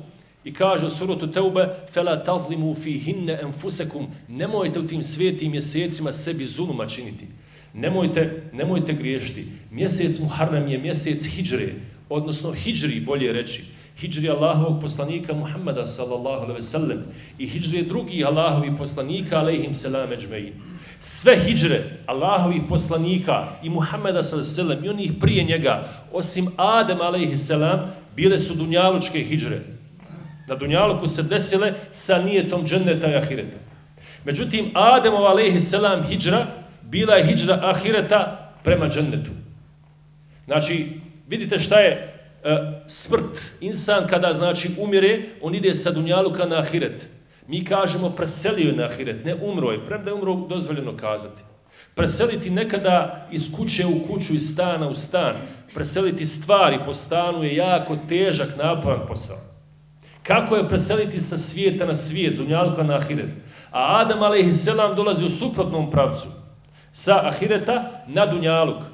Speaker 2: i kaže u surotu Teube فَلَا تَظْلِمُوا فِيهِنَّ أَنْفُسَكُمْ Nemojte u tim svetim mjesecima sebi zuluma činiti. Nemojte, nemojte griješiti. Mjesec Muharrem je mjesec hijđre, odnosno hijđri bolje reći. Hijđri Allahovog poslanika Muhammada sallallahu alaihi sallam i hijđri drugih Allahovih poslanika alaihim salam eđmein. Sve hijđre Allahovih poslanika i Muhammada sallallahu alaihi sallam i onih prije njega, osim Adem alaihi salam, bile su dunjalučke hijđre. Na dunjaluku se desile sa nijetom dženneta i ahireta. Međutim, Ademov alaihi salam hijđra bila je hijđra ahireta prema džennetu. Znači, vidite šta je e, smrt. Insan kada znači umire, on ide sa dunjaluka na ahiret. Mi kažemo preselio je na ahiret, ne umro je. Premda je umro dozvoljeno kazati. Preseliti nekada iz kuće u kuću, iz stana u stan, preseliti stvari po stanu je jako težak, naporan posao. Kako je preseliti sa svijeta na svijet, dunjaluka na ahiret? A Adam a.s. dolazi u suprotnom pravcu sa ahireta na dunjaluk. E,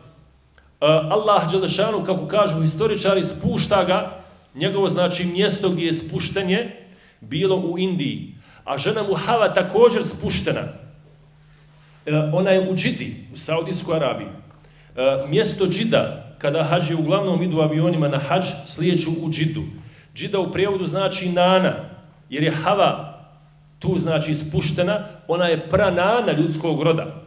Speaker 2: Allah Đelešanu, kako kažu historičari, spušta ga, njegovo znači mjesto gdje je spuštenje, bilo u Indiji. A žena mu Hava također spuštena. E, ona je u Džidi, u Saudijskoj Arabiji. E, mjesto Džida, kada hađi uglavnom idu avionima na hađ, slijeću u Džidu. Džida u prijevodu znači nana, jer je Hava tu znači spuštena, ona je pranana ljudskog roda.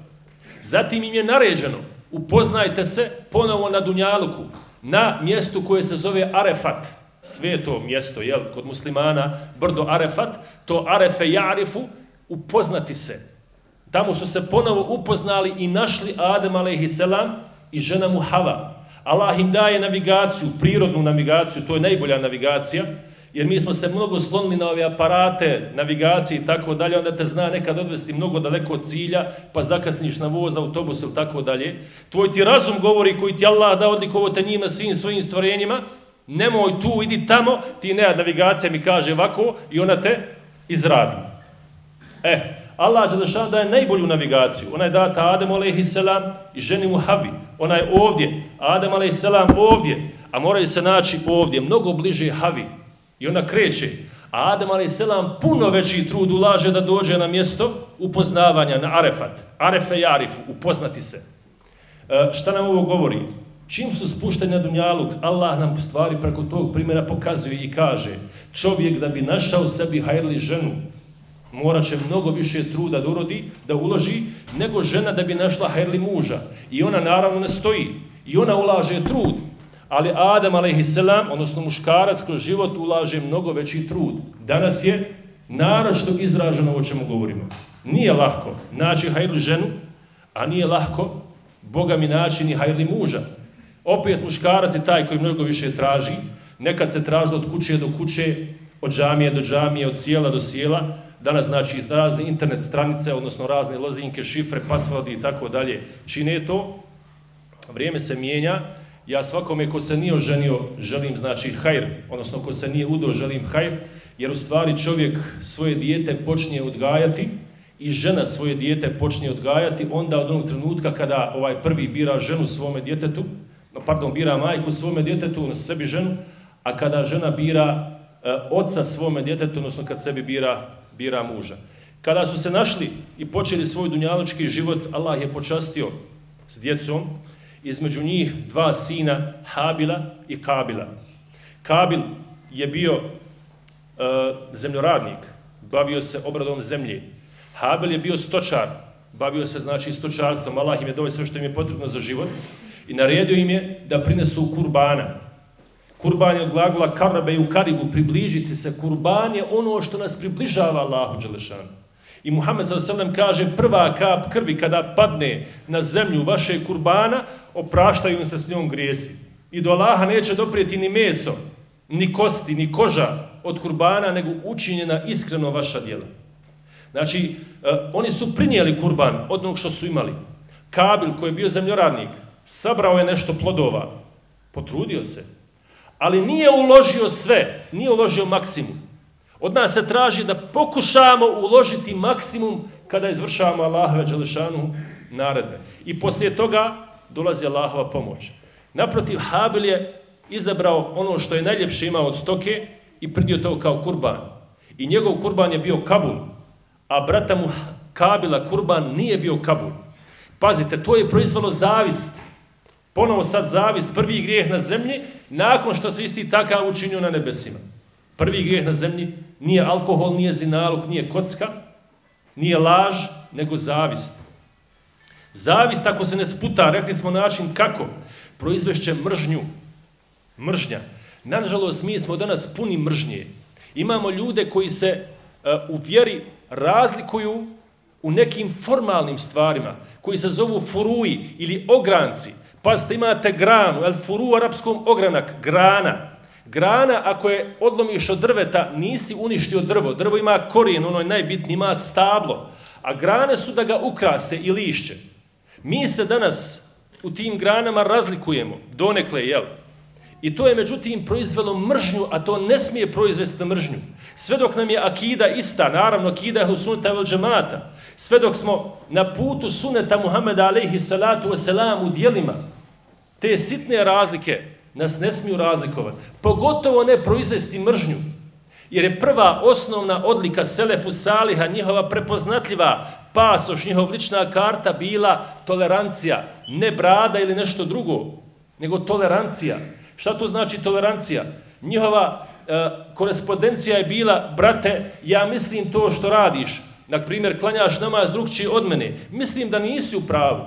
Speaker 2: Zatim im je naređeno, upoznajte se ponovo na Dunjaluku, na mjestu koje se zove Arefat, sveto mjesto, jel, kod muslimana, brdo Arefat, to Arefe Jarifu, upoznati se. Tamo su se ponovo upoznali i našli Adem a.s. i žena mu Hava. Allah im daje navigaciju, prirodnu navigaciju, to je najbolja navigacija, jer mi smo se mnogo slonili na ove aparate, navigacije i tako dalje, onda te zna nekad odvesti mnogo daleko od cilja, pa zakasniš na voz, autobus ili tako dalje. Tvoj ti razum govori koji ti Allah da odlikovo te njima svim svojim stvorenjima, nemoj tu, idi tamo, ti ne, navigacija mi kaže ovako i ona te izradi. E, Allah Đelešan daje najbolju navigaciju. Ona je data Adem a.s. i ženi mu Habi. Ona je ovdje. Adem a.s. ovdje. A moraju se naći ovdje. Mnogo bliže Havi. I ona kreće. A Adam a.s. puno veći trud ulaže da dođe na mjesto upoznavanja, na Arefat. Arefe i Arifu, upoznati se. E, šta nam ovo govori? Čim su spušteni na Dunjaluk, Allah nam stvari preko tog primjera pokazuje i kaže čovjek da bi našao sebi hajrli ženu, morat će mnogo više truda da urodi, da uloži, nego žena da bi našla hajrli muža. I ona naravno ne stoji. I ona ulaže trud ali Adam a.s. odnosno muškarac kroz život ulaže mnogo veći trud. Danas je naročito izraženo o čemu govorimo. Nije lahko naći hajli ženu, a nije lahko Boga mi naći ni hajli muža. Opet muškarac je taj koji mnogo više traži. Nekad se tražilo od kuće do kuće, od džamije do džamije, od sjela do sjela. Danas znači razne internet stranice, odnosno razne lozinke, šifre, pasvodi i tako dalje čine to. Vrijeme se mijenja ja svakome ko se nije oženio želim znači hajr, odnosno ko se nije udo želim hajr, jer u stvari čovjek svoje dijete počne odgajati i žena svoje dijete počne odgajati, onda od onog trenutka kada ovaj prvi bira ženu svome djetetu, pardon, bira majku svome djetetu, odnosno sebi ženu, a kada žena bira e, oca svome djetetu, odnosno kad sebi bira, bira muža. Kada su se našli i počeli svoj dunjaločki život, Allah je počastio s djecom, između njih dva sina Habila i Kabila. Kabil je bio e, zemljoradnik, bavio se obradom zemlje. Habil je bio stočar, bavio se znači stočarstvom, Allah im je dao sve što im je potrebno za život i naredio im je da prinesu kurbana. Kurban je od glagola karabe i u karibu, približiti se. Kurban je ono što nas približava Allahu Đelešanu. I Muhammed s.a.v. kaže prva kap krvi kada padne na zemlju vaše kurbana, opraštaju im se s njom grijesi. I do Allaha neće doprijeti ni meso, ni kosti, ni koža od kurbana, nego učinjena iskreno vaša djela. Znači, e, oni su prinijeli kurban od onog što su imali. Kabil koji je bio zemljoradnik, sabrao je nešto plodova, potrudio se, ali nije uložio sve, nije uložio maksimum. Od nas se traži da pokušamo uložiti maksimum kada izvršavamo Allahove Đelešanu naredbe. I poslije toga dolazi Allahova pomoć. Naprotiv, Habil je izabrao ono što je najljepše imao od stoke i pridio to kao kurban. I njegov kurban je bio Kabul, a brata mu Kabila kurban nije bio Kabul. Pazite, to je proizvalo zavist. Ponovo sad zavist, prvi grijeh na zemlji, nakon što se isti takav učinio na nebesima. Prvi grijeh na zemlji nije alkohol, nije zinalog, nije kocka, nije laž, nego zavist. Zavist ako se ne sputa, rekli smo način kako, proizvešće mržnju. Mržnja. Nažalost, mi smo danas puni mržnje. Imamo ljude koji se e, u vjeri razlikuju u nekim formalnim stvarima, koji se zovu furuji ili ogranci. Pazite, imate granu, el furu u arapskom ogranak, grana. Grana, ako je odlomiš od drveta, nisi uništio drvo. Drvo ima korijen, ono je najbitnije, ima stablo. A grane su da ga ukrase i lišće. Mi se danas u tim granama razlikujemo, donekle, jel? I to je međutim proizvelo mržnju, a to ne smije proizvesti mržnju. Sve dok nam je akida ista, naravno akida je suneta vel džemata, sve dok smo na putu suneta Muhammeda alaihi salatu wasalam u dijelima, te sitne razlike nas ne smiju razlikovati. Pogotovo ne proizvesti mržnju. Jer je prva osnovna odlika Selefu Saliha, njihova prepoznatljiva pasoš, njihova lična karta bila tolerancija. Ne brada ili nešto drugo, nego tolerancija. Šta to znači tolerancija? Njihova e, korespondencija je bila, brate, ja mislim to što radiš. Na primjer, klanjaš namaz drugčiji od mene. Mislim da nisi u pravu,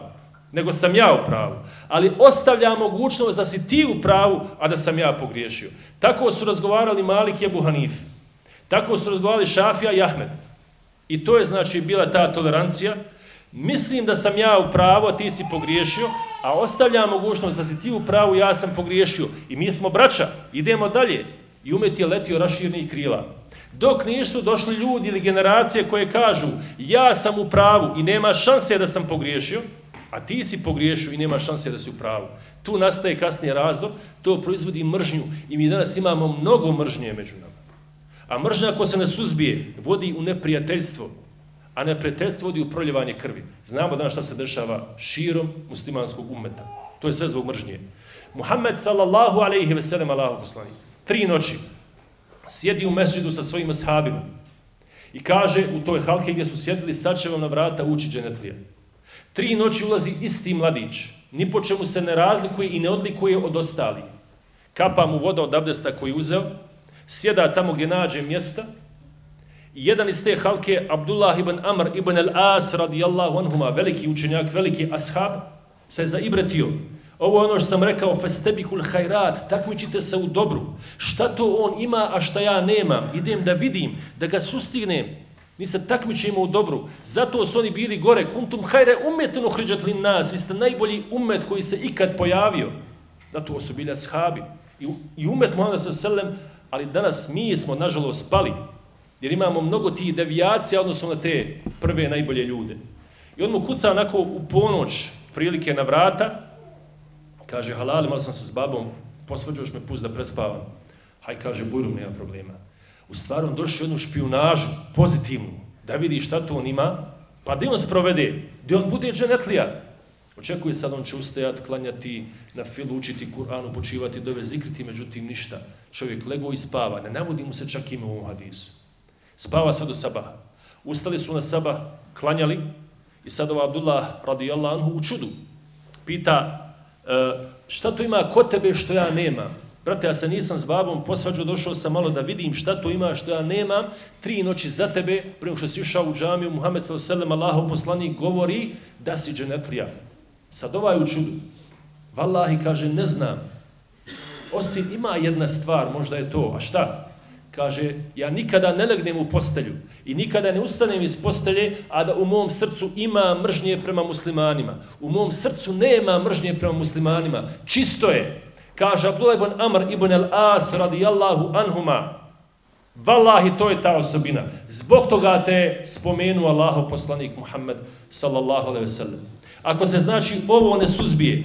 Speaker 2: nego sam ja u pravu. Ali ostavlja mogućnost da si ti u pravu, a da sam ja pogriješio. Tako su razgovarali Malik i Hanif. Tako su razgovarali Šafija i Ahmed. I to je znači bila ta tolerancija Mislim da sam ja u pravu, a ti si pogriješio, a ostavljam mogućnost da si ti u pravu, ja sam pogriješio. I mi smo braća, idemo dalje. I umet je letio raširnih krila. Dok nisu došli ljudi ili generacije koje kažu ja sam u pravu i nema šanse da sam pogriješio, a ti si pogriješio i nema šanse da si u pravu. Tu nastaje kasnije razdor, to proizvodi mržnju i mi danas imamo mnogo mržnje među nama. A mržnja ako se ne suzbije, vodi u neprijateljstvo, a neprijateljstvo vodi u proljevanje krvi. Znamo danas šta se dešava širom muslimanskog umeta. To je sve zbog mržnje. Muhammed sallallahu alaihi ve sellem Allahu poslanik. Tri noći sjedi u mesžidu sa svojim ashabima i kaže u toj halke gdje su sjedili sad će vam na vrata ući dženetlija. Tri noći ulazi isti mladić. Ni po čemu se ne razlikuje i ne odlikuje od ostali. Kapa mu voda od abdesta koji uzeo, sjeda tamo gdje nađe mjesta jedan iz te halke, Abdullah ibn Amr ibn al-As radijallahu anhuma, veliki učenjak, veliki ashab, se zaibretio. Ovo je ono što sam rekao, festebikul hajrat, takmičite se u dobru. Šta to on ima, a šta ja nemam? Idem da vidim, da ga sustignem. Mi se takmičimo u dobru. Zato su oni bili gore. Kuntum hajre umetno hriđat li nas. Vi ste najbolji umet koji se ikad pojavio. Zato su bili ashabi. I, umet Muhammed sallam, ali danas mi smo, nažalost, spali. Jer imamo mnogo tih devijacija odnosno na te prve najbolje ljude. I on mu kuca onako u ponoć prilike na vrata, kaže, halali, malo sam se s babom, posvađaš me, pust da prespavam. Haj, kaže, bujrum, nema problema. U stvari on jednu špionažu, pozitivnu, da vidi šta to on ima, pa gdje on se provede, gdje on bude dženetlija. Očekuje sad, on će ustajati, klanjati, na filu učiti Kur'anu, počivati, dove zikriti, međutim ništa. Čovjek lego i spava, ne navodi mu se čak ime u ovom hadisu. Spava sad do sabaha. Ustali su na sabah, klanjali i sad ova Abdullah radijallahu anhu u čudu. Pita, e, šta to ima kod tebe što ja nemam? Brate, ja se nisam s babom posvađao, došao sam malo da vidim šta to ima što ja nemam. Tri noći za tebe, prije što si ušao u džamiju, Muhammed s.a.v. Allahov poslanik govori da si dženetlija. Sad ovaj u čudu. Wallahi kaže, ne znam. Osim ima jedna stvar, možda je to. A šta? Kaže, ja nikada ne legnem u postelju i nikada ne ustanem iz postelje, a da u mom srcu ima mržnje prema muslimanima. U mom srcu nema mržnje prema muslimanima. Čisto je. Kaže Abdullah ibn Amr ibn al-As radijallahu anhuma. Wallahi, to je ta osobina. Zbog toga te spomenu Allahov poslanik Muhammed sallallahu alaihi wasallam. Ako se znači ovo ne suzbije,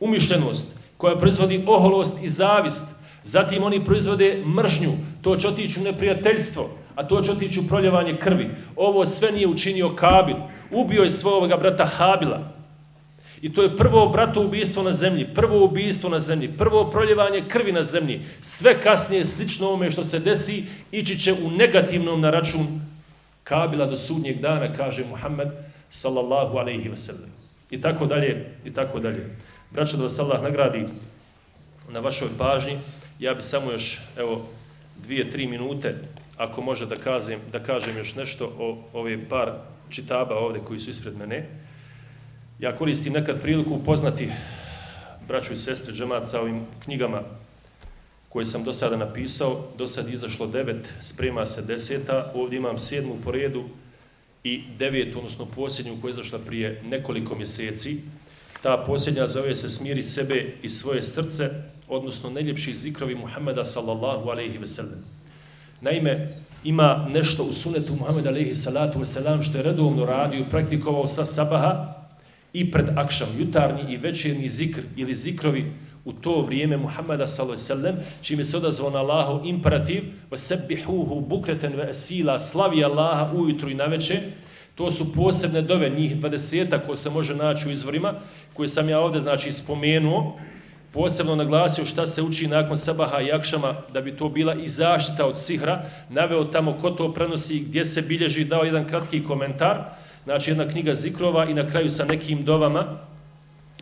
Speaker 2: umišljenost koja proizvodi oholost i zavist, zatim oni proizvode mržnju, to će otići u neprijateljstvo, a to će otići u proljevanje krvi. Ovo sve nije učinio Kabil. Ubio je svoga brata Habila. I to je prvo brato ubijstvo na zemlji, prvo ubijstvo na zemlji, prvo proljevanje krvi na zemlji. Sve kasnije slično ovome što se desi ići će u negativnom na račun Kabila do sudnjeg dana, kaže Muhammed sallallahu alaihi ve sellem. I tako dalje, i tako dalje. Braćo da vas Allah nagradi na vašoj pažnji. Ja bi samo još, evo, dvije, tri minute, ako može da kažem, da kažem još nešto o ove par čitaba ovdje koji su ispred mene. Ja koristim nekad priliku upoznati braću i sestre džemat sa ovim knjigama koje sam do sada napisao. Do sada izašlo devet, sprema se deseta. Ovdje imam sedmu po redu i devetu, odnosno posljednju koja je izašla prije nekoliko mjeseci. Ta posljednja zove se Smiri sebe i svoje srce, odnosno najljepši zikrovi Muhammeda sallallahu alaihi ve sellem. Naime, ima nešto u sunetu Muhammeda alaihi salatu ve selam što je redovno radio, praktikovao sa sabaha i pred akšam, jutarnji i večerni zikr ili zikrovi u to vrijeme Muhammeda sallallahu alaihi sallam, čime se odazvao na Allahov imperativ, وَسَبِّحُوهُ bukreten ve esila, slavi Allaha ujutru i naveče, to su posebne dove, njih 20 koje se može naći u izvorima, koje sam ja ovdje znači spomenuo, posebno naglasio šta se uči nakon sabaha i akšama, da bi to bila i zaštita od sihra, naveo tamo ko to prenosi, gdje se bilježi, dao jedan kratki komentar, znači jedna knjiga zikrova i na kraju sa nekim dovama,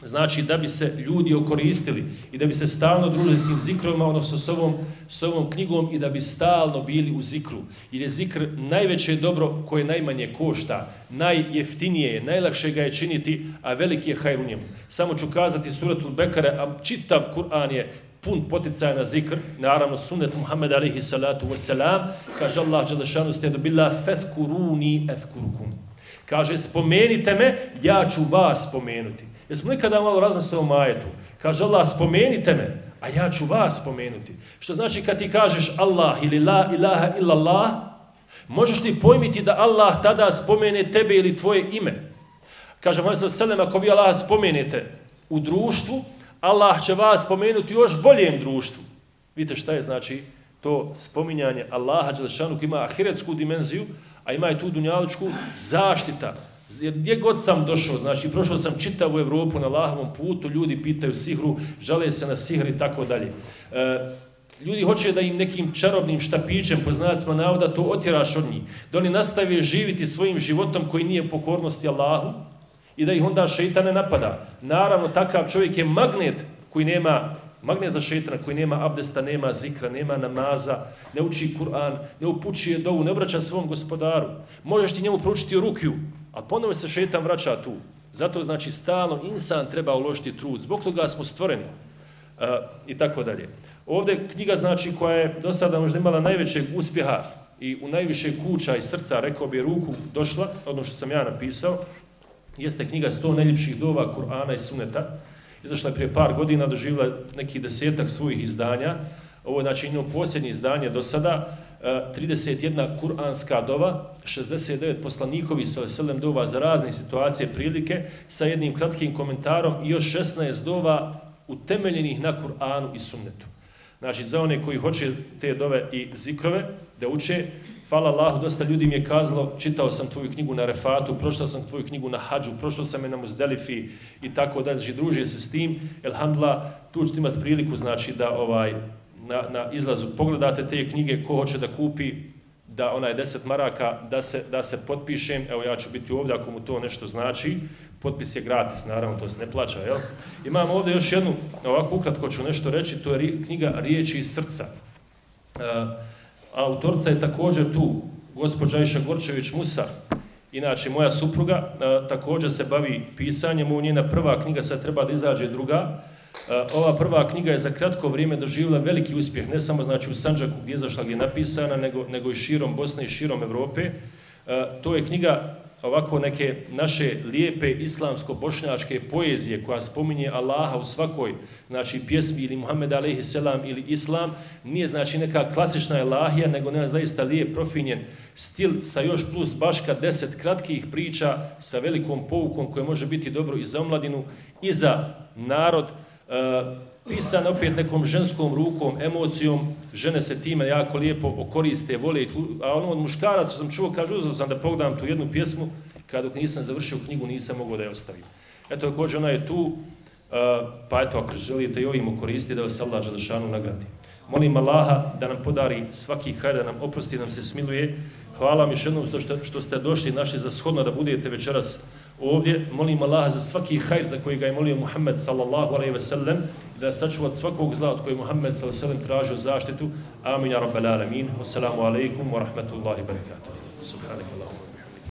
Speaker 2: Znači da bi se ljudi okoristili i da bi se stalno družili s tim zikrovima, odnosno s ovom, s ovom knjigom i da bi stalno bili u zikru. Jer je zikr najveće dobro koje najmanje košta, najjeftinije je, najlakše ga je činiti, a veliki je hajr u njemu. Samo ću kazati suratul Bekare, a čitav Kur'an je pun poticaja na zikr, naravno sunet Muhammed alihi salatu wasalam, kaže Allah, Đelešanu, ste dobila fethkuruni ethkurukum. Kaže, spomenite me, ja ću vas spomenuti. Jesmo nikada malo razmislili o majetu? Kaže Allah, spomenite me, a ja ću vas spomenuti. Što znači kad ti kažeš Allah ili la ilaha illallah, možeš li pojmiti da Allah tada spomene tebe ili tvoje ime? Kaže Mohamed Selem, ako vi Allah spomenete u društvu, Allah će vas spomenuti u još boljem društvu. Vidite šta je znači to spominjanje Allaha Đelešanu koji ima ahiretsku dimenziju, a ima i tu dunjaličku zaštita. Jer gdje god sam došao, znači prošao sam čitavu Evropu na Allahovom putu, ljudi pitaju sihru, žale se na sihr i tako dalje. E, ljudi hoće da im nekim čarobnim štapićem, po znacima navoda, to otjeraš od njih. Da oni nastave živiti svojim životom koji nije pokornosti Allahu i da ih onda šeitan ne napada. Naravno, takav čovjek je magnet koji nema Magnet za šetana koji nema abdesta, nema zikra, nema namaza, ne uči Kur'an, ne upućuje dovu, ne obraća svom gospodaru. Možeš ti njemu proučiti rukju, a ponovo se šetan vraća tu. Zato znači stalno insan treba uložiti trud. Zbog toga smo stvoreni. Uh, I tako dalje. Ovdje knjiga znači koja je do sada možda imala najvećeg uspjeha i u najviše kuća i srca, rekao bi ruku, došla, ono što sam ja napisao, jeste knjiga 100 najljepših dova Kur'ana i Suneta. Izašla je prije par godina, doživjela neki desetak svojih izdanja. Ovo je znači njeno posljednje izdanje do sada. 31 kuranska dova, 69 poslanikovi sa veselem dova za razne situacije, prilike, sa jednim kratkim komentarom i još 16 dova utemeljenih na Kur'anu i sunnetu. Znači, za one koji hoće te dove i zikrove da uče, hvala Allahu, dosta ljudi mi je kazalo, čitao sam tvoju knjigu na Refatu, prošao sam tvoju knjigu na Hadžu, prošao sam je na Muzdelifi i tako da, znači, družije se s tim. Elhamdulillah, tu ćete imati priliku, znači, da ovaj, na, na izlazu. Pogledate te knjige, ko hoće da kupi, da onaj 10 maraka, da se, da se potpišem, evo ja ću biti ovdje ako mu to nešto znači, potpis je gratis, naravno, to se ne plaća, jel? Imam ovdje još jednu, ovako ukratko ću nešto reći, to je knjiga Riječi iz srca. E, autorca je također tu, gospođa Iša Gorčević Musa, inače moja supruga, e, također se bavi pisanjem, u njena prva knjiga sad treba da izađe druga, ova prva knjiga je za kratko vrijeme doživjela veliki uspjeh, ne samo znači u Sanđaku gdje je izašla gdje je napisana, nego, nego i širom Bosne i širom Europe. To je knjiga ovako neke naše lijepe islamsko-bošnjačke poezije koja spominje Allaha u svakoj znači pjesmi ili Muhammed alejhi selam ili islam nije znači neka klasična elahija nego nema zaista lijep profinjen stil sa još plus baška deset kratkih priča sa velikom poukom koje može biti dobro i za omladinu i za narod pisan opet nekom ženskom rukom, emocijom, žene se time jako lijepo okoriste, vole, a ono od muškaraca sam čuo, kaže, uzeo sam da pogledam tu jednu pjesmu, kada dok nisam završio knjigu nisam mogao da je ostavim. Eto, također ona je tu, pa eto, ako želite i ovim okoristiti, da vas Allah Želešanu nagradi. Molim Allaha da nam podari svaki hajr, da nam oprosti, da nam se smiluje. Hvala vam još jednom što, što ste došli naši za shodno da budete večeras ovdje. Molim Allaha za svaki hajr za koji ga je molio Muhammed sallallahu alaihi ve sellem, da sačuva svakog zla od koje Muhammed sallallahu alaihi ve sellem tražio zaštitu. Amin ja rabbal alamin. Wassalamu alaikum wa rahmatullahi wa barakatuh. Subhanakallahu.